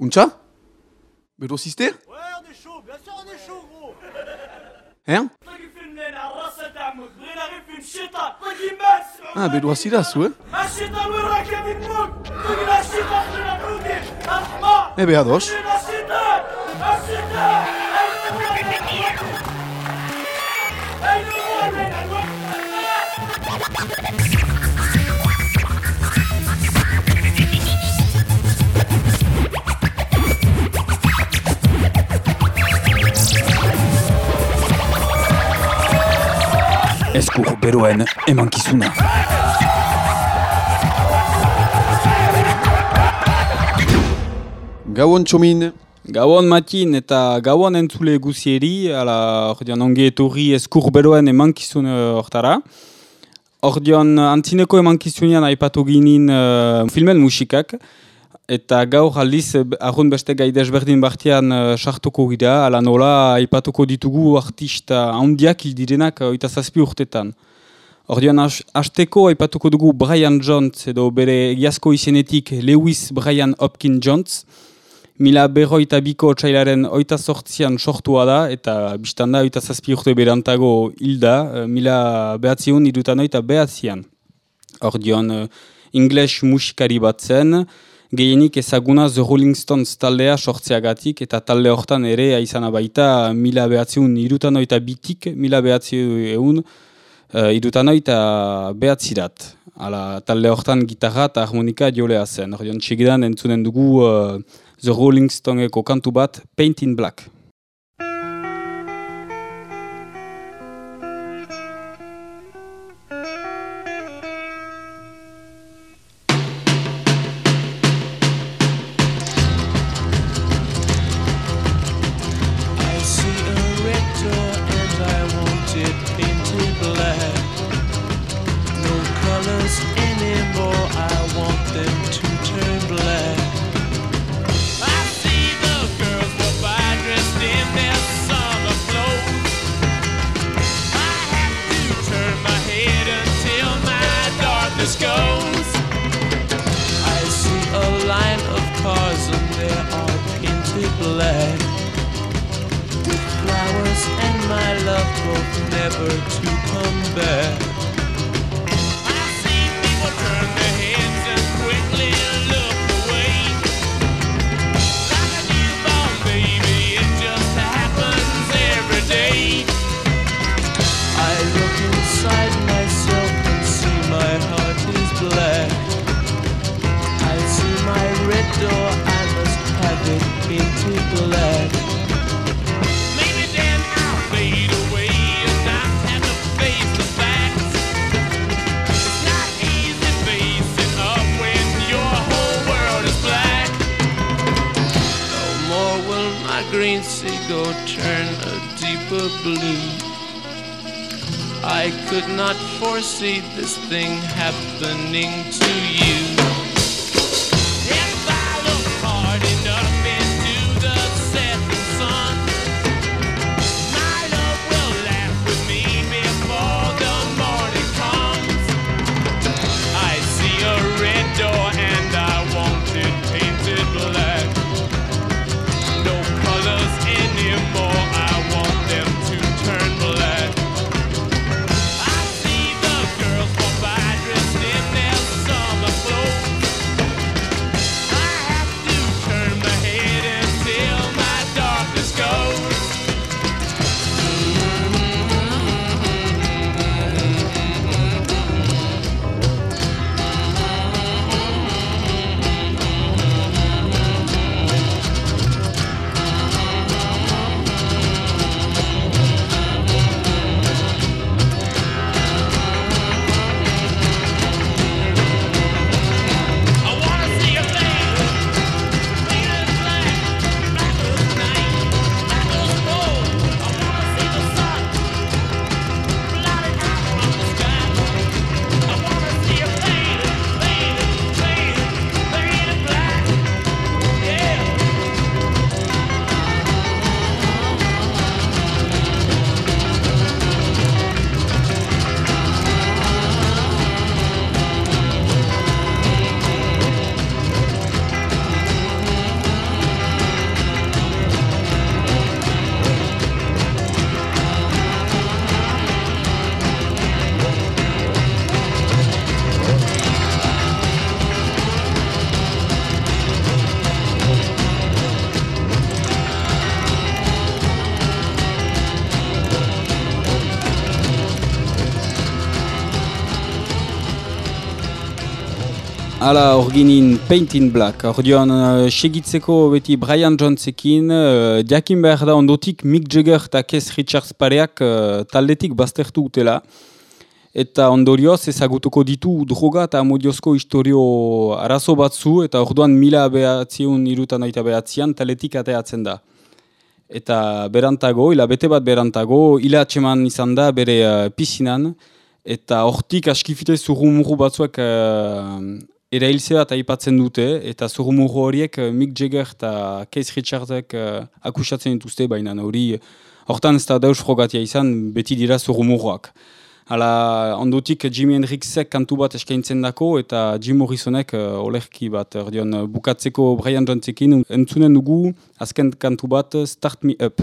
Untxa Bedo ziste Ouais, on est chaud, bien sûr on est chaud, gros Hein طقي في المنين على الراس دعمك بغينا غير في الشيطان طقي ماس Ah, bedo azira zu, eh الشيطان وين راك يا بن موك طقنا الشيطان خلينا نعودي الحمار Ebe ados طقنا الشيطان الشيطان eskur beroen emankizuna. Gauan txomin. Gauan matin eta gauan entzule guzieri, ala ordean onge etorri eskur beroen emankizun eh, hortara. Ordean antzineko emankizunean aipatu ginen uh, filmen musikak eta gaur aldiz eh, arrun beste gai desberdin bartian uh, sartuko gira, ala nola aipatuko ditugu artista handiak hildirenak oita zazpi urtetan. Ordean hasteko aipatuko dugu Brian Jones edo bere egiazko izenetik Lewis Brian Hopkins Jones, Mila berroita biko txailaren oita sortzian sortua da, eta biztanda oita zazpi urte berantago hilda, eh, mila behatziun irutan oita behatzian. Ordion, uh, ingles musikari bat zen, gehienik ezaguna The Rolling Stones taldea sortzeagatik, eta talde hortan ere izan baita mila behatziun irutan oita bitik, mila behatziun uh, irutan oita behatzirat. Hala, talde hortan gitarra eta harmonika jolea zen. Ordion, txigidan entzunen dugu uh, The Rolling Stoneko kantu bat, Paint in Black. Hala, hor ginin Paint in Black. Hor dion, uh, segitzeko beti Brian Jonesekin, uh, diakin behar da ondotik Mick Jagger eta Keith Richards pareak uh, taldetik baztertu utela. Eta ondorioz ezagutuko ditu droga eta amodiozko historio arazo batzu eta orduan mila behatziun irutan oita behatzian taletik ateatzen da. Eta berantago, ila bete bat berantago, ila atseman izan da bere uh, pisinan, eta hortik askifite zurrumuru batzuek uh, erailze bat aipatzen dute, eta zurrumuru horiek uh, Mick Jagger eta Keith Richardsek uh, akusatzen dituzte, baina hori hortan ez da deus frogatia izan, beti dira zurrumuruak. Hala, ondotik Jimi Hendrixek kantu bat eskaintzen dako eta Jim Morrisonek uh, olerki bat. Erdion, bukatzeko Brian Jonesekin entzunen dugu azken kantu bat Start Me Up.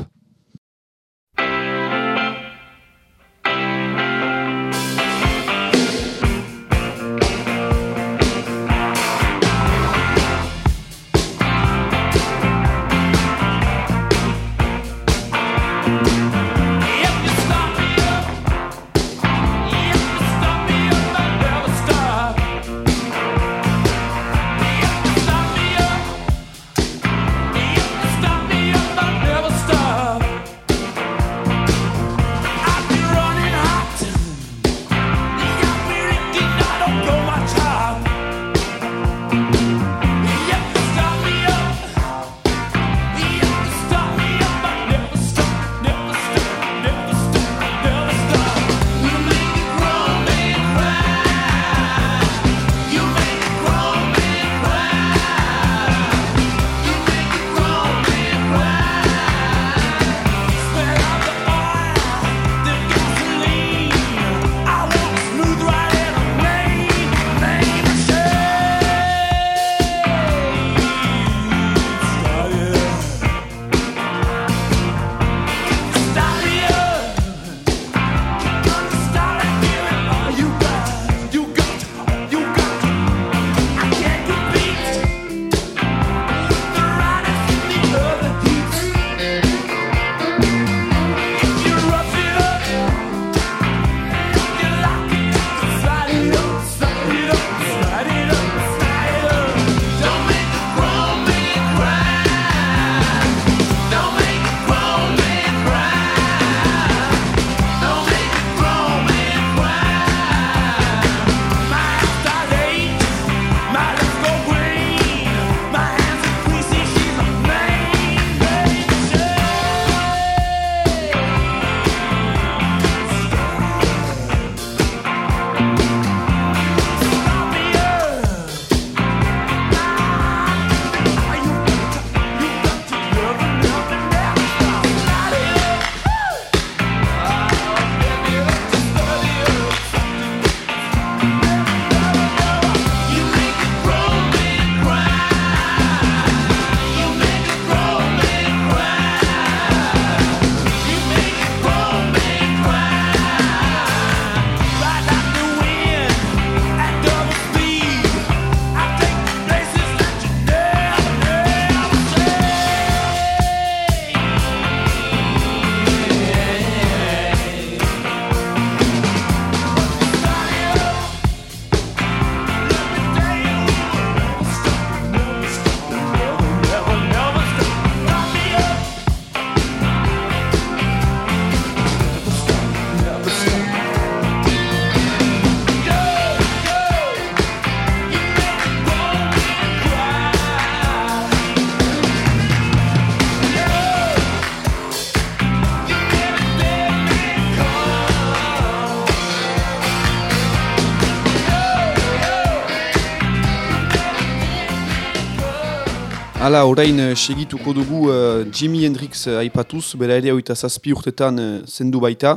Hala, orain eh, segituko dugu eh, Jimi Hendrix eh, aipatuz, bera ere oita zazpi urtetan zendu baita.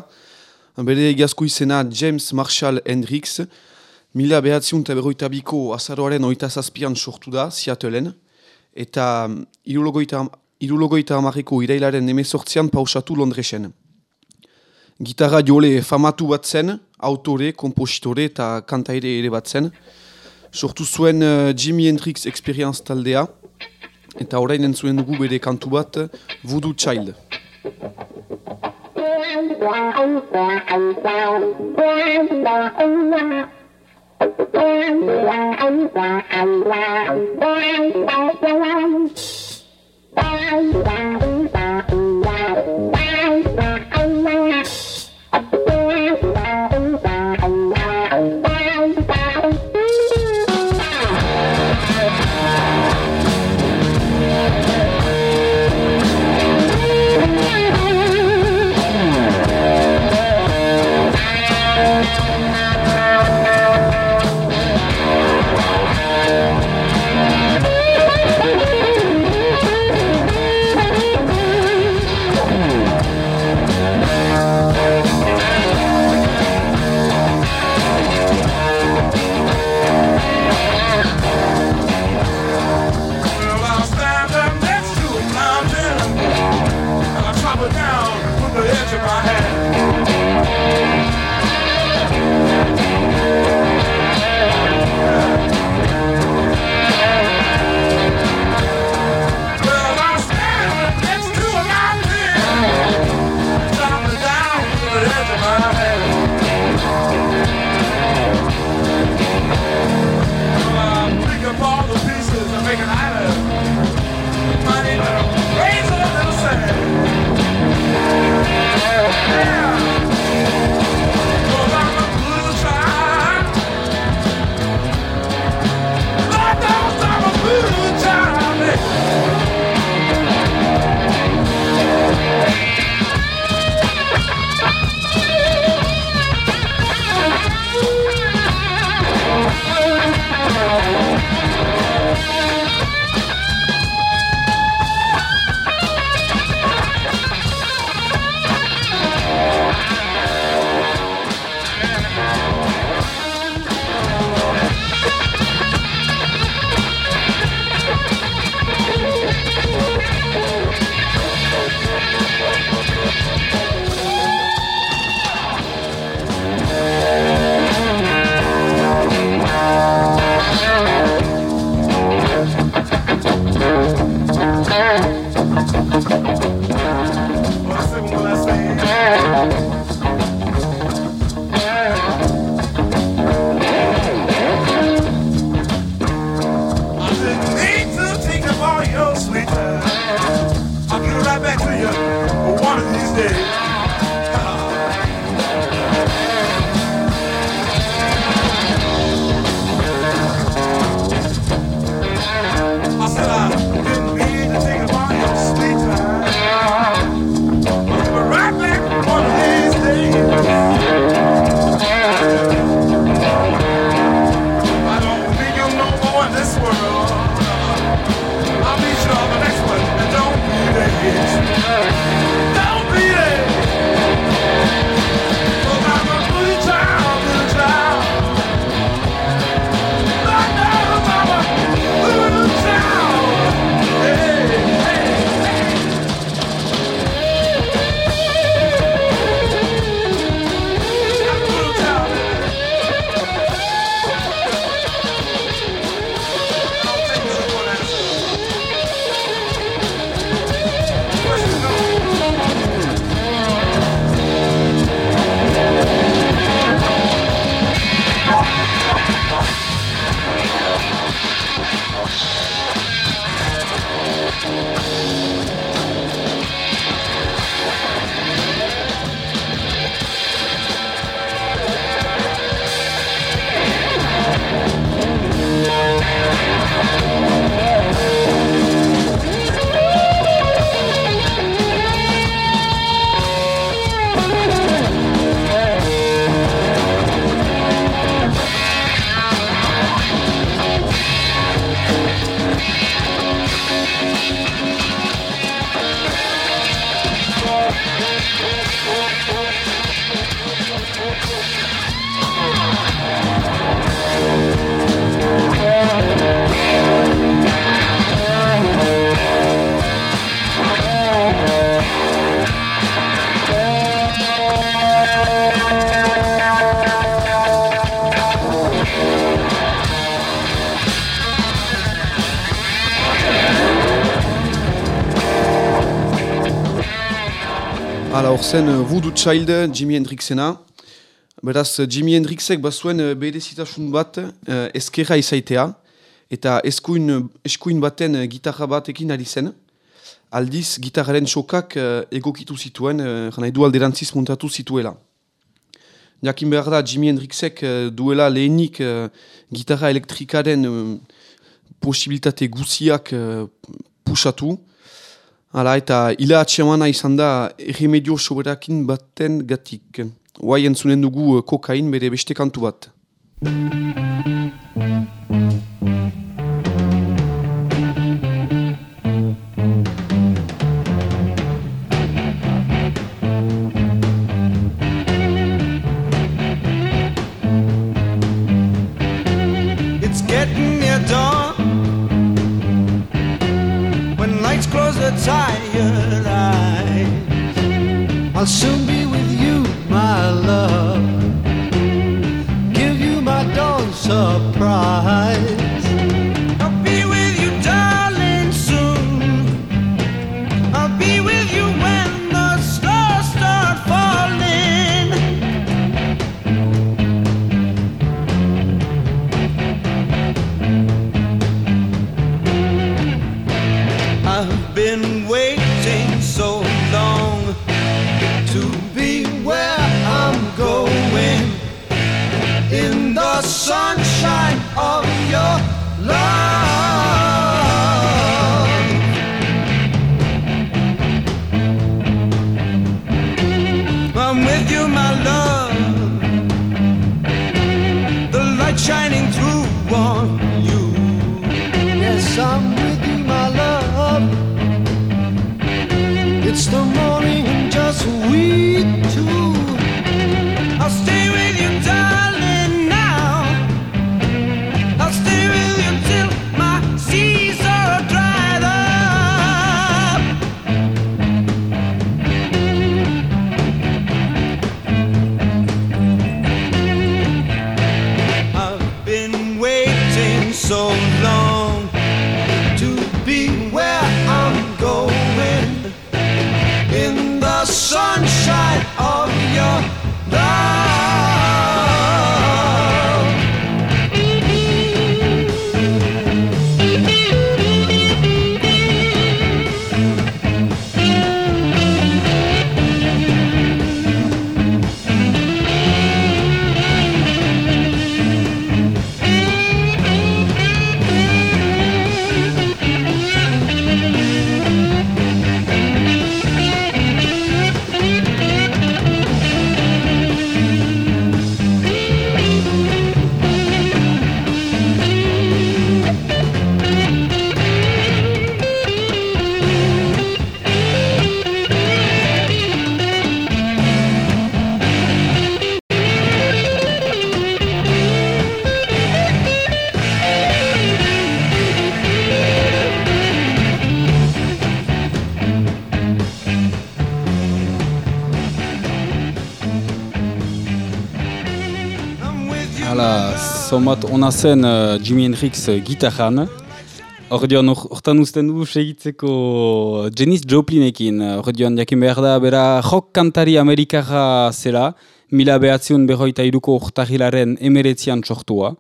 Bere egazko izena James Marshall Hendrix, mila behatziun eta berroita biko azaroaren oita zazpian sortu da, Seattleen, eta mm, irulogoita, irulogoita amarreko irailaren emezortzian pausatu Londresen. Gitarra jole famatu bat zen, autore, kompositore eta kantaire ere bat zen. Sortu zuen uh, Jimi Hendrix Experience taldea, eta orain entzuen dugu bere kantu bat, Voodoo Child. zen uh, Voodoo Child, Jimi Hendrixena. Beraz, eh, Jimi Hendrixek bazuen eh, berezitasun bat uh, eskerra izaitea, eta eskuin, eskuin baten gitarra batekin ari zen. Aldiz, gitarraren sokak uh, egokitu zituen, uh, jana edu alderantziz muntatu zituela. Jakin behar da, Jimi Hendrixek uh, duela lehenik uh, gitarra elektrikaren uh, posibilitate guziak uh, pusatu. Hala, eta ila atxemana izan da erremedio soberakin baten gatik. Guai entzunen dugu uh, kokain bere beste kantu bat. Somat ona zen uh, Jimi Hendrix uh, gitarran. Ordeon, or- hortan uzten du segitzeko Janis Joplinekin. Ordeon, jakin behar da, bera rock kantari amerikarra zela, mila behatziun berroita iruko urtahilaren emeretzian sortua.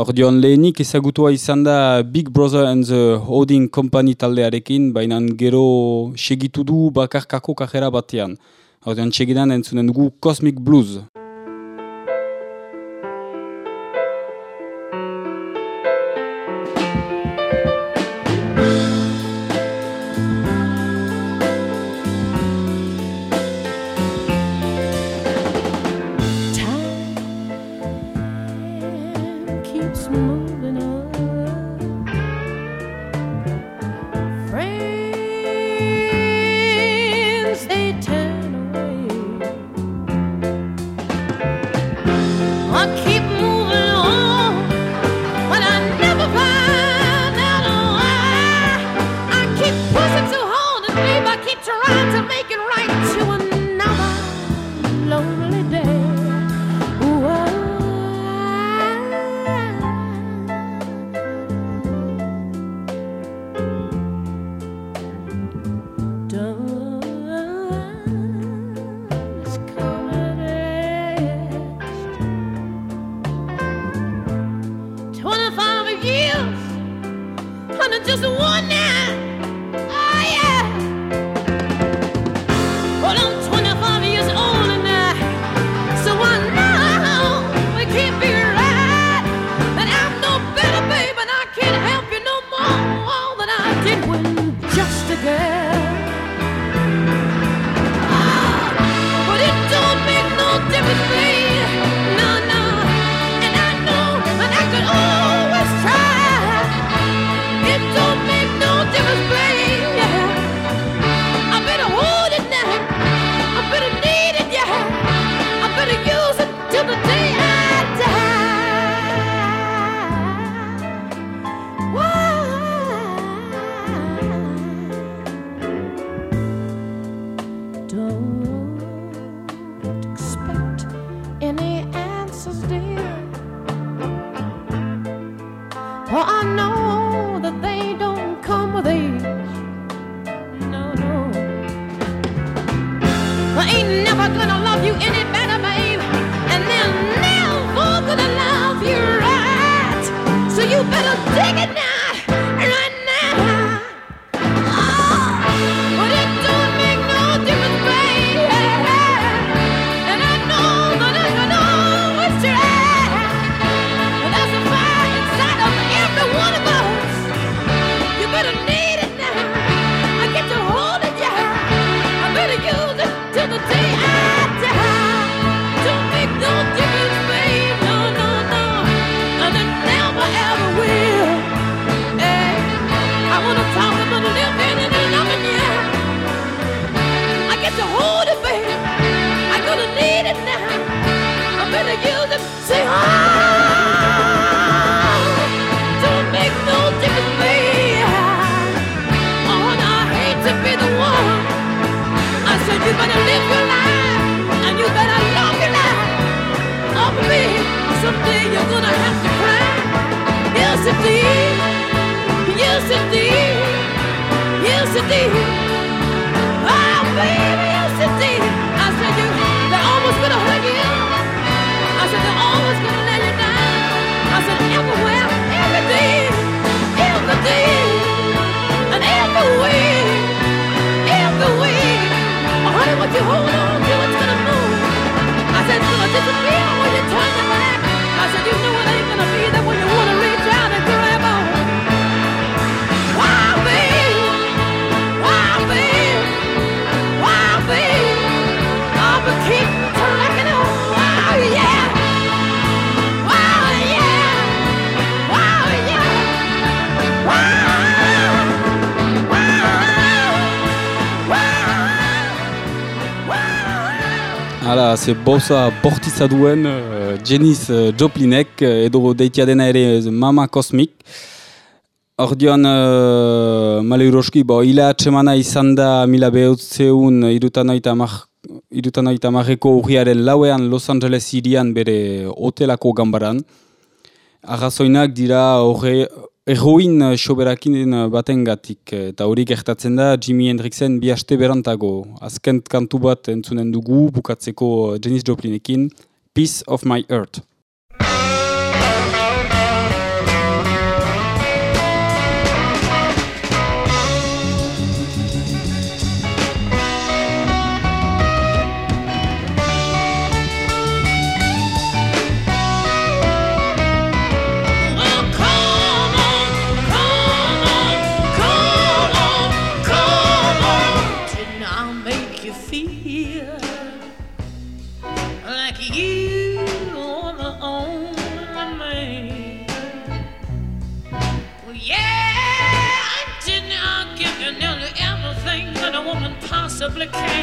Ordeon, lehenik ezagutua izan da Big Brother and the Holding Company taldearekin, baina gero segitu du bakarkako kajera batean. Ordeon, segidan entzunen dugu Cosmic Blues. smoke. I know that they don't come with age. No, no. I ain't never gonna love you any better, babe. And they're never gonna love you right. So you better to think, used to think, used to think. Oh, baby, used to think. I said, you, they're almost gonna hurt you. I said, they're always gonna let you down. I said, everywhere, everything, everything, and everywhere, everywhere. Oh, honey, what you hold on to, it's gonna move. I said, it's gonna disappear when you turn your back. I said, you know it ain't gonna be there when you wanna reach out and Hala, ze boza bortiza duen uh, Janice uh, Joplinek uh, edo deitia dena ere uh, Mama Cosmic. Ordean, uh, male uroski, bo, hila atsemana izan da mila behutzeun irutanoita mar, irutanoita marreko urriaren lauean Los Angeles irian bere hotelako gambaran. Arrazoinak dira horre Erroin eh, soberakin baten gatik, eta hori gertatzen da Jimi Hendrixen bi aste berantago. Azken kantu bat entzunen dugu, bukatzeko eh, Janis Joplinekin, Piece of My Earth. complicated.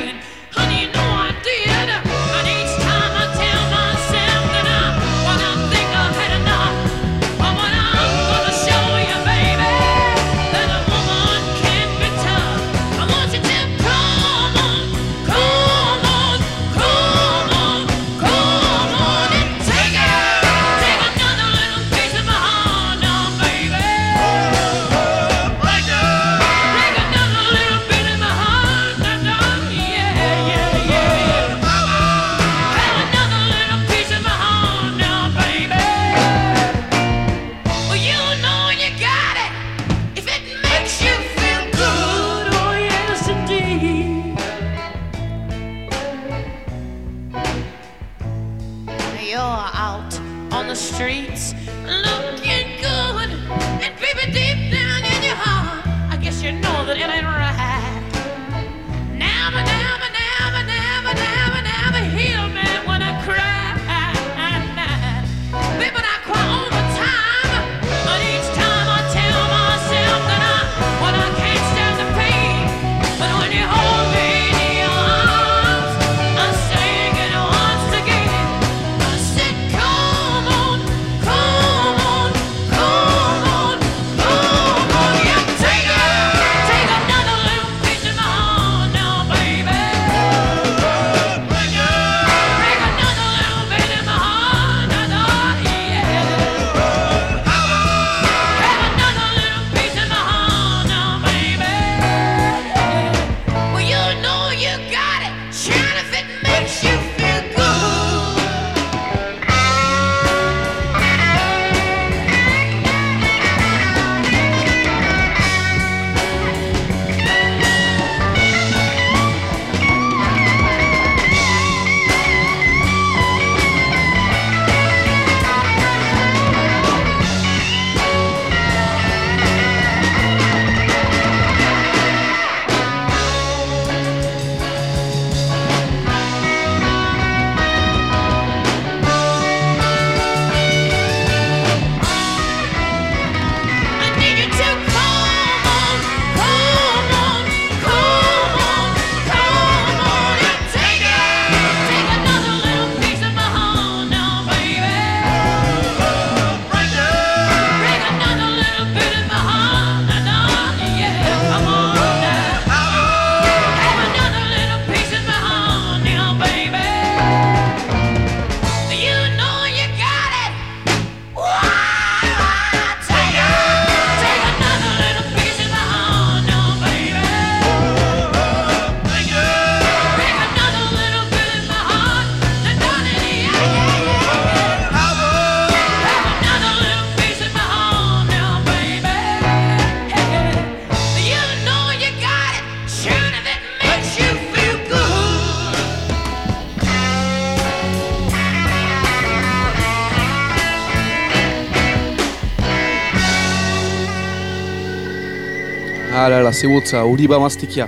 Zebotza, hori ba maztekia.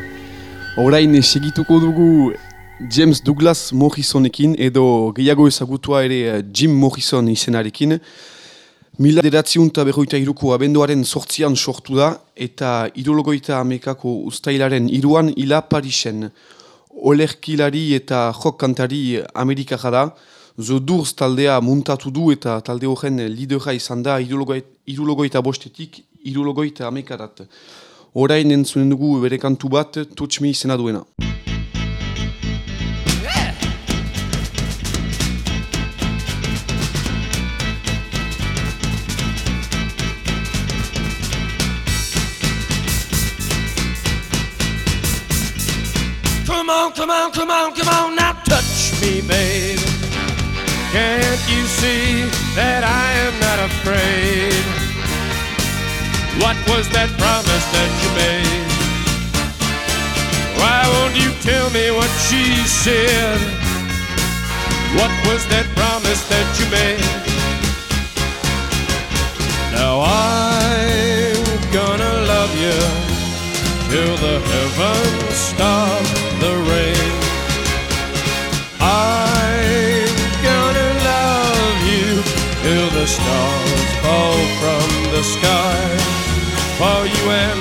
Orain segituko dugu James Douglas Morrisonekin edo gehiago ezagutua ere eh, Jim Morrison izenarekin. Mila deratziun eta berroita iruko abenduaren sortzian sortu da eta irologoita amekako ustailaren iruan ila Parisen. Olerkilari eta jok kantari Amerikara da, Doors taldea muntatu du eta talde horren lidera izan da irulogoita bostetik irulogoita amekarat. Orain entzunen dugu bere kantu bat, Touch Me izena duena. Come on, come on, come on, come on, now touch me, babe. Can't you see that I am not afraid? What was that promise that made? Why won't you tell me what she said? What was that promise that you made? Now I'm gonna love you till the heavens stop the rain. I'm gonna love you till the stars fall from the sky for you and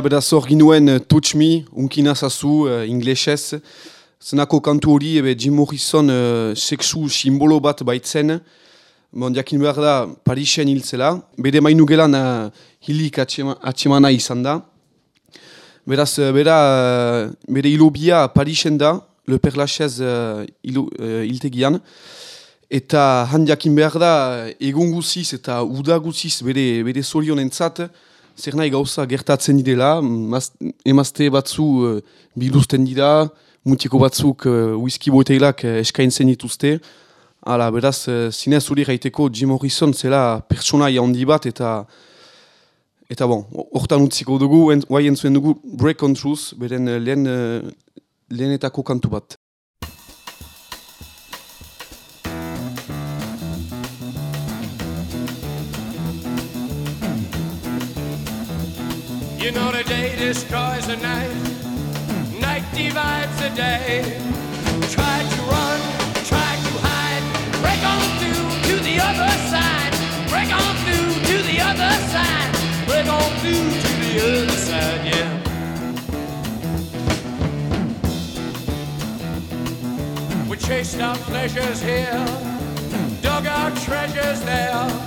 Hala beraz hor ginuen eh, Touch Me, unkina zazu, uh, inglesez. Zenako kantu hori, ebe Jim Morrison uh, sexu simbolo bat baitzen. Bon, jakin behar da, Parisen hil zela. Bere mainu gelan uh, hilik atxema- atxemana izan da. Beraz, eh, bera, eh, bere hilobia Parisen da, Le Père Lachaise uh, ilo, uh, hiltegian. Eta han jakin behar da, egun guziz eta uda guziz bere, bere zorionentzat, zer nahi gauza gertatzen direla, maz- emazte batzu uh, biluzten dira, mutiko batzuk uh, whisky boteilak uh, eskaintzen dituzte. Hala, beraz, uh, zinez hori gaiteko Jim Morrison zela pertsonai handi bat eta eta bon, hortan utziko dugu, guai entzuen dugu Break on Truth, beren uh, lehen, uh, lehenetako kantu bat. You know the day destroys the night, night divides the day. Try to run, try to hide, break on through to the other side, break on through to the other side, break on through to the other side, yeah. We chased our pleasures here, dug our treasures there.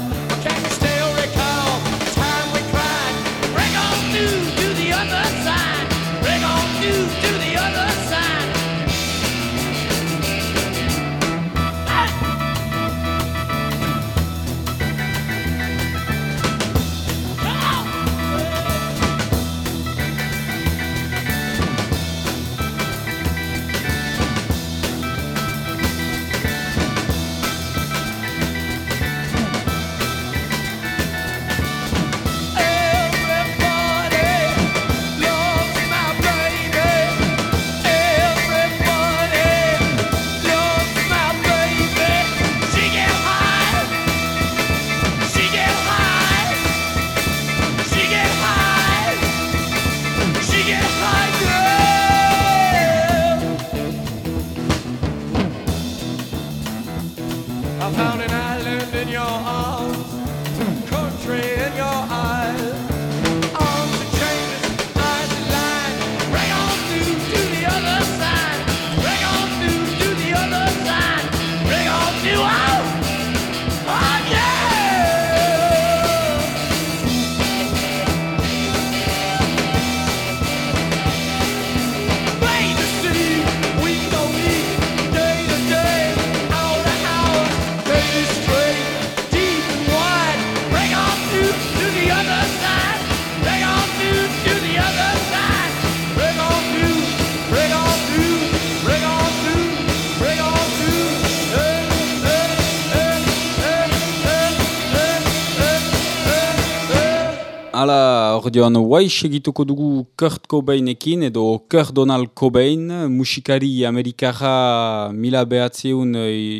Ordean, Waish egituko dugu Kurt Cobainekin, edo Kurt Donald Cobain, musikari amerikara mila behatzeun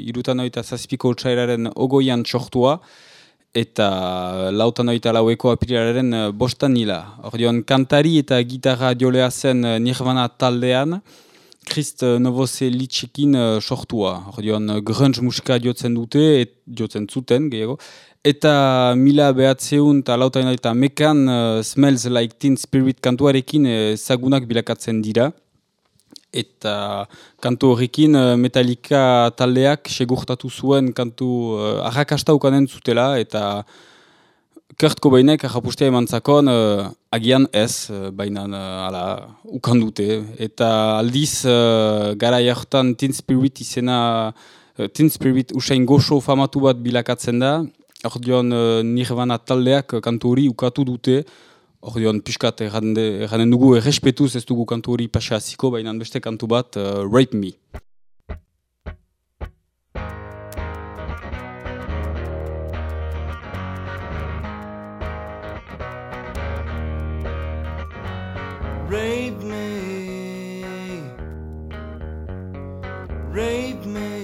irutan oita zazpiko txairaren ogoian txortua, eta lautan oita laueko apirilaren eh, bostan nila. Ordean, kantari eta gitarra jolea zen eh, Nirvana taldean, Krist Novoselitzekin uh, sortua. Ordean, grunge musika jotzen dute, et, jotzen zuten, gehiago. Eta mila behatzeun eta lautain eta mekan uh, Smells Like Teen Spirit kantuarekin uh, zagunak bilakatzen dira. Eta kantu horrekin uh, Metallica taldeak segurtatu zuen kantu uh, arrakasta ukanen zutela eta Kurt Cobainek arrapustea eman zakon, uh, agian ez, uh, baina uh, ala, ukan dute. Eta aldiz, uh, gara jartan Teen Spirit izena, uh, Teen Spirit usain goxo famatu bat bilakatzen da, ordeon uh, Nirvana taldeak kantu hori ukatu dute, ordeon errande- erranen dugu errespetuz ez dugu kantu hori pasa hasiko, baina beste kantu bat, uh, Rape Me. Rape me, rape me,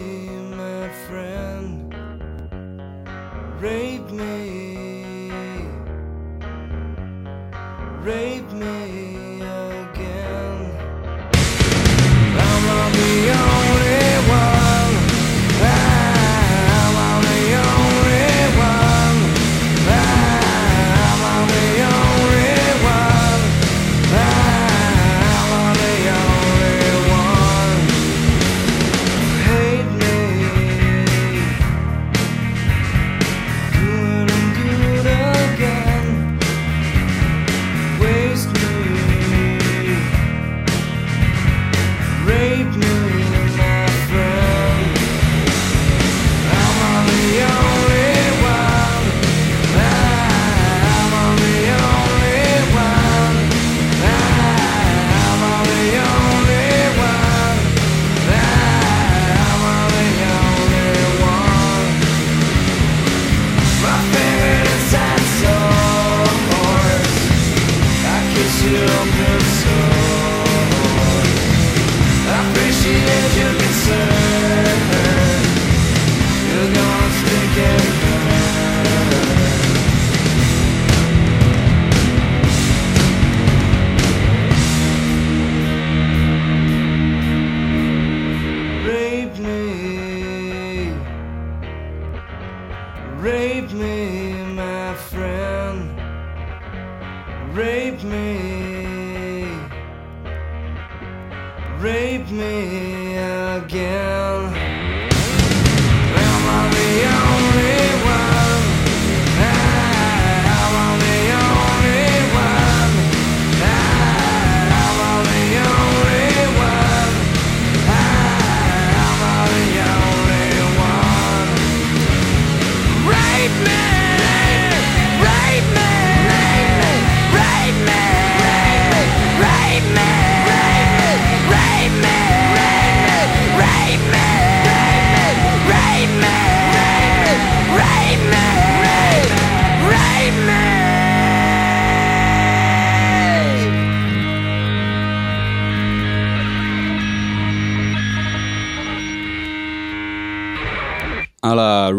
Rape me, rape me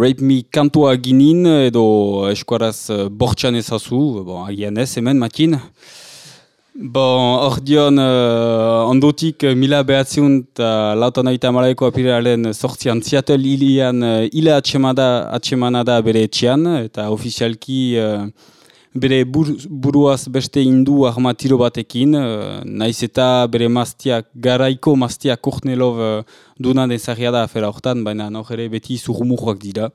Rape Me kantua ginin edo eskuaraz uh, bortxan ezazu, bon, agian ez hemen matin. Bon, hor dion, uh, ondotik uh, mila behatziun eta lautan aita amalaiko apiraren sortzian Seattle hilian uh, atxemada, atxemana da bere etxean eta ofizialki uh, bere bur, buruaz beste hindu arma tiro batekin, uh, naiz eta bere maztiak, garaiko maztiak Kornelov uh, dunan ezagia da afera hortan, baina hor ere beti zurrumurroak dira.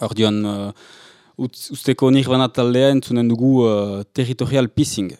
Hor dion, uh, usteko nirvana taldea entzunen dugu uh, territorial pissing.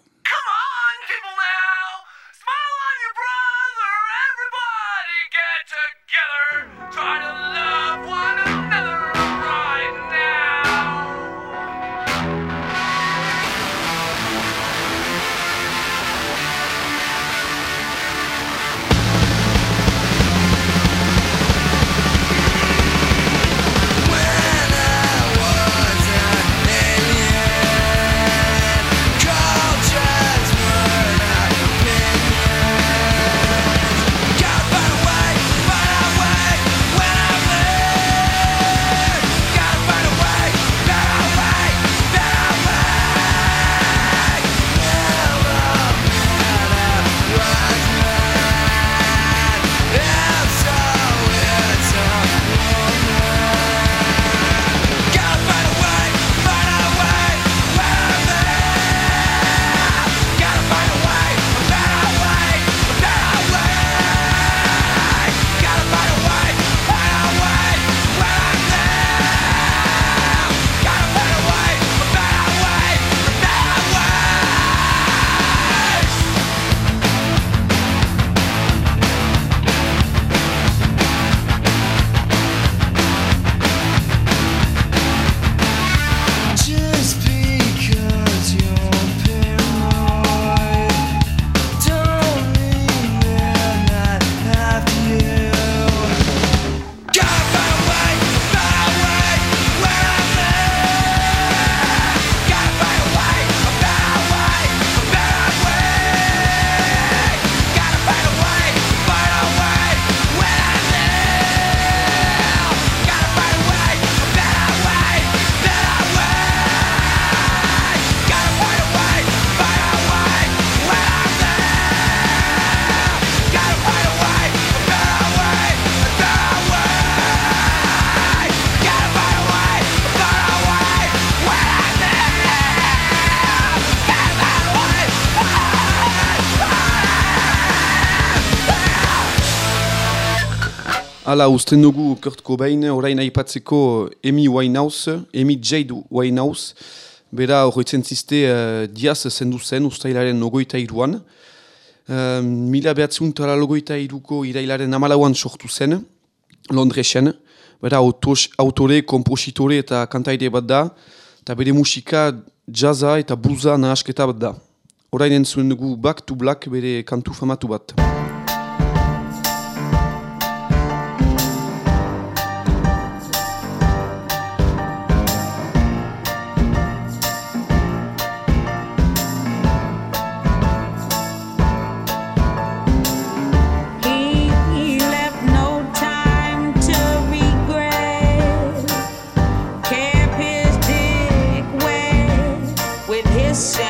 Hala, usten dugu Kurt Cobain, orain aipatzeko Amy Winehouse, Amy Jade Winehouse, bera horretzen ziste uh, diaz zendu zen ustailaren nogoita iruan. Uh, mila behatziun tala logoita iruko irailaren amalauan sortu zen, Londresen. Bera autos, autore, kompositore eta kantaide bat da, eta bere musika jazza eta bluza nahasketa bat da. Orain entzuen dugu Back to Black bere kantu famatu bat. this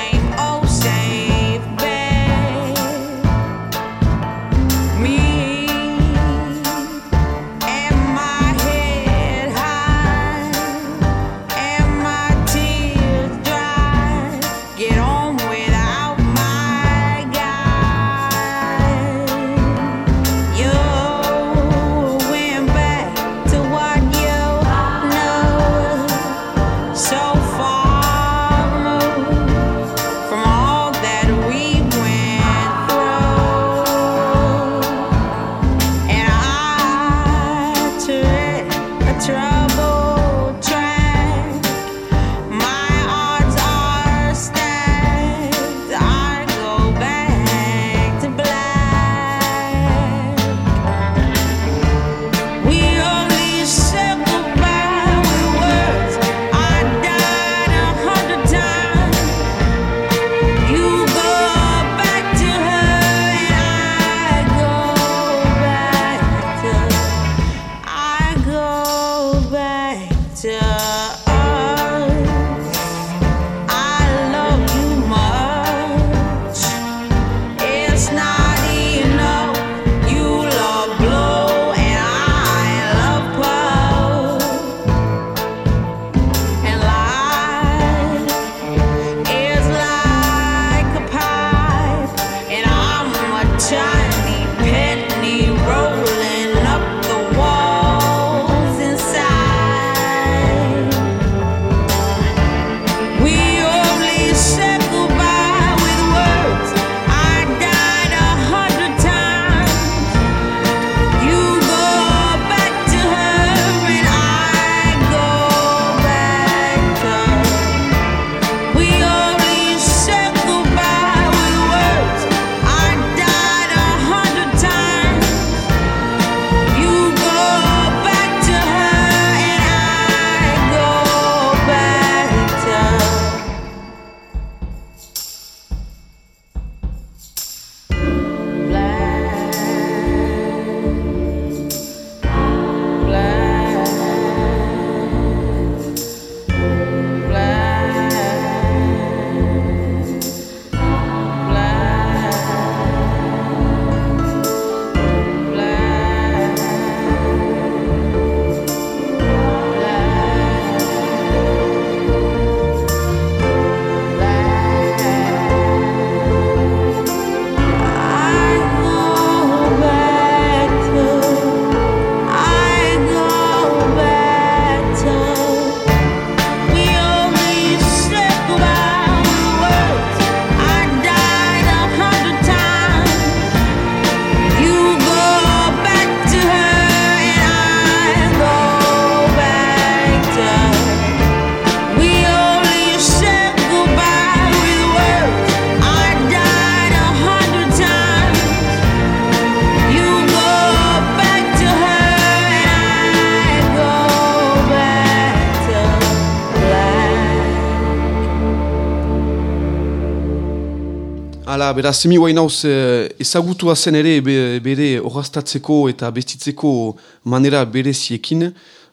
Hala, beraz, semi Winehouse eh, ezagutua zen ere be, bere horaztatzeko eta bestitzeko manera bereziekin,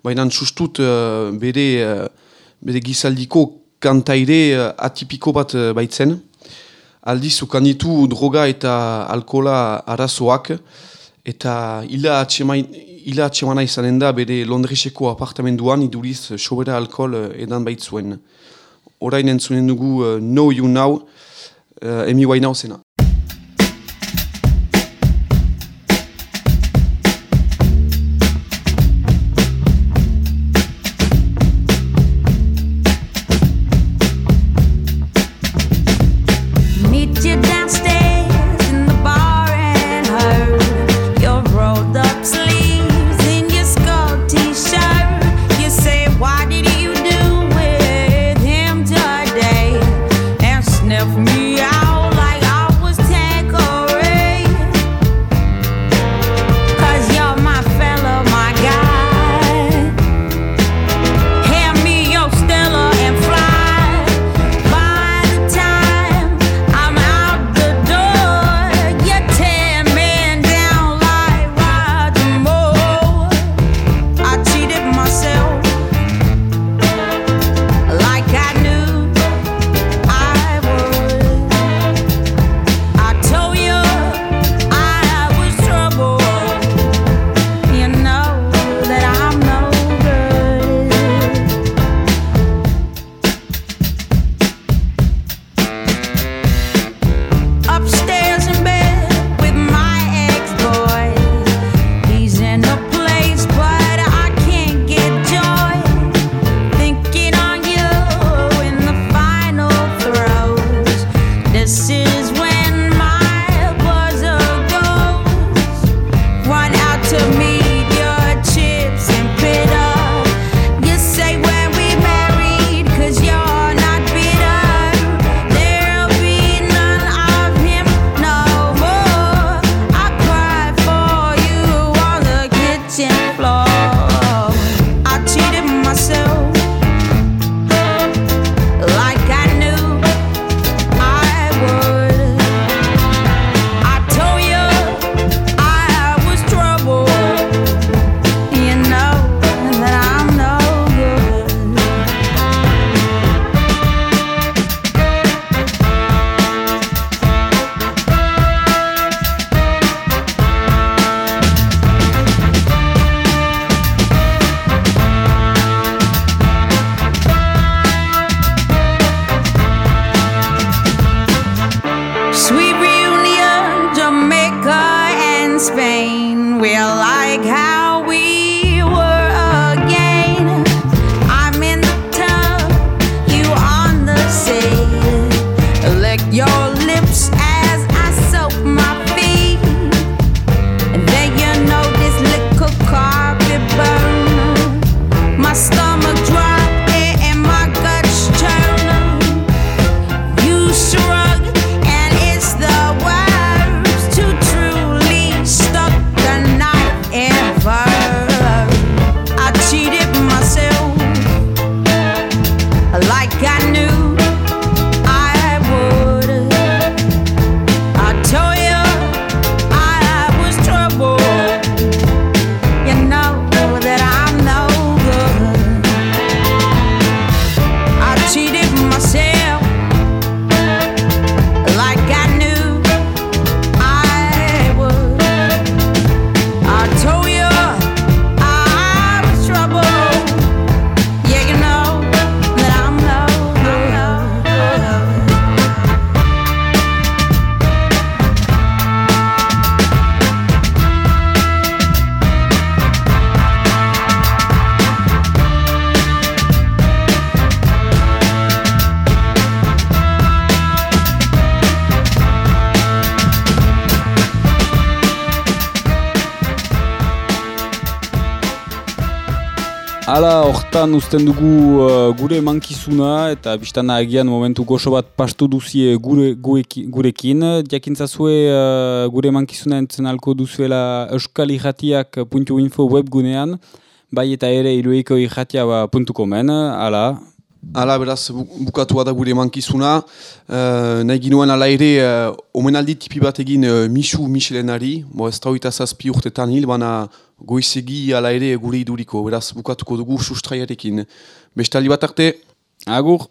baina sustut eh, bere, eh, bere gizaldiko kantaire atipiko bat baitzen. Aldiz, ukan ditu droga eta alkola arazoak, eta ila atxemain, ila atxemana izanen da bere Londreseko apartamenduan iduriz sobera alkohol edan baitzuen. Orain entzunen dugu eh, Know You Now, uh, Amy Winehousena. Meet honetan uzten dugu uh, gure emankizuna eta biztana agian momentu gozo bat pastu duzie gure, gueki, gurekin. Jakintzazue uh, gure emankizuna entzen alko duzuela euskal irratiak.info webgunean, bai eta ere iruiko irratia ba, .comen, ala, Hala, beraz, bukatua da gure mankizuna. Uh, nahi ginoen ala ere, uh, omenaldi tipi bat egin uh, Michu Michelenari, bo ez da zazpi urtetan hil, bana goizegi ala ere gure iduriko, beraz bukatuko dugu sustraiarekin. Bestaldi bat arte, agur!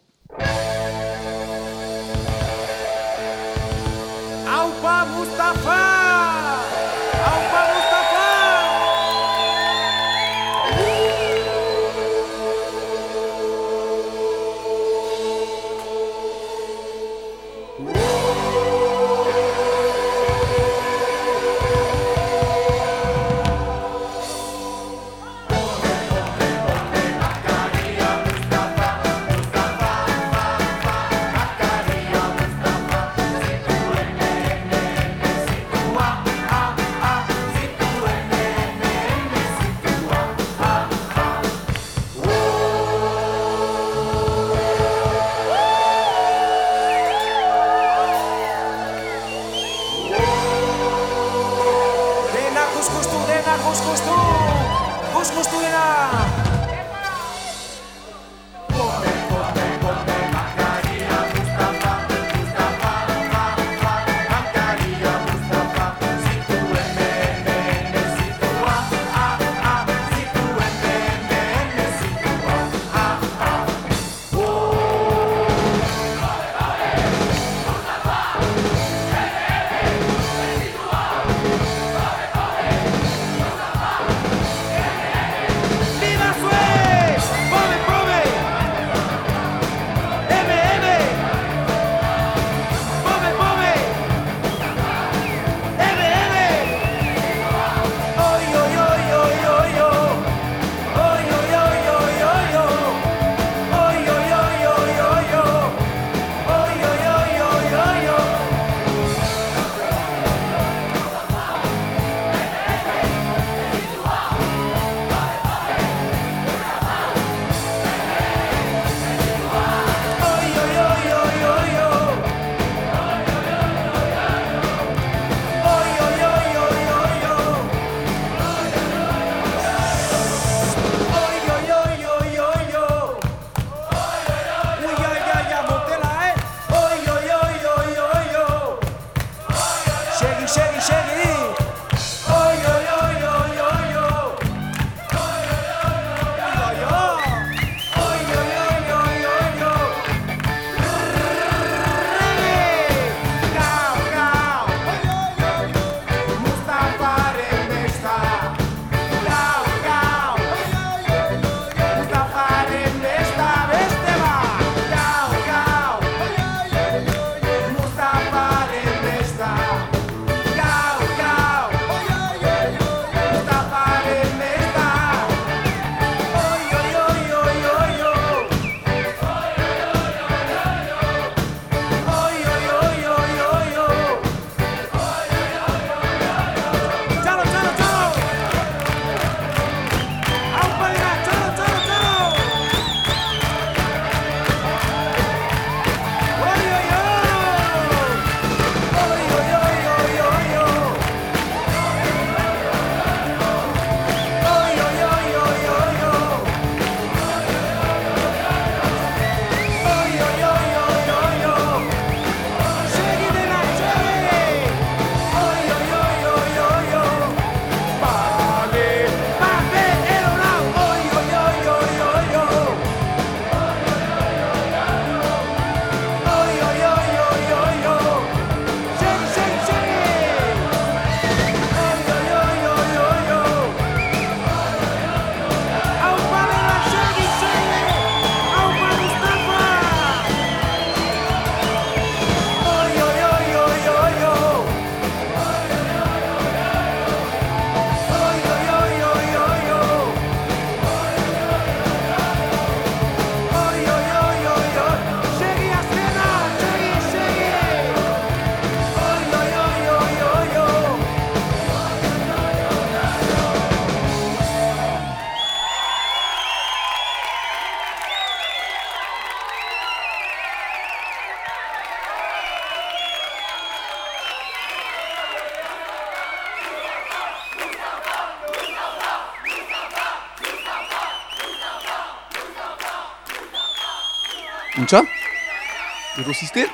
consisté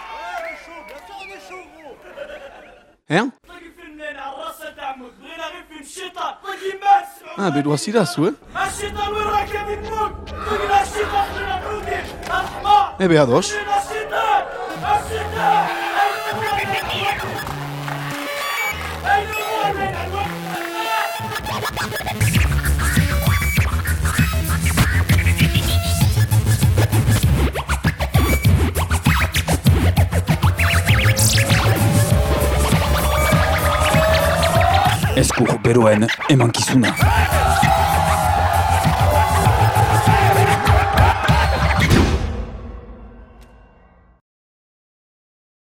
Hein? Ah, ben doit silas, ouais. Hein. Eh ben, adosh. Eskur beroen emankizuna.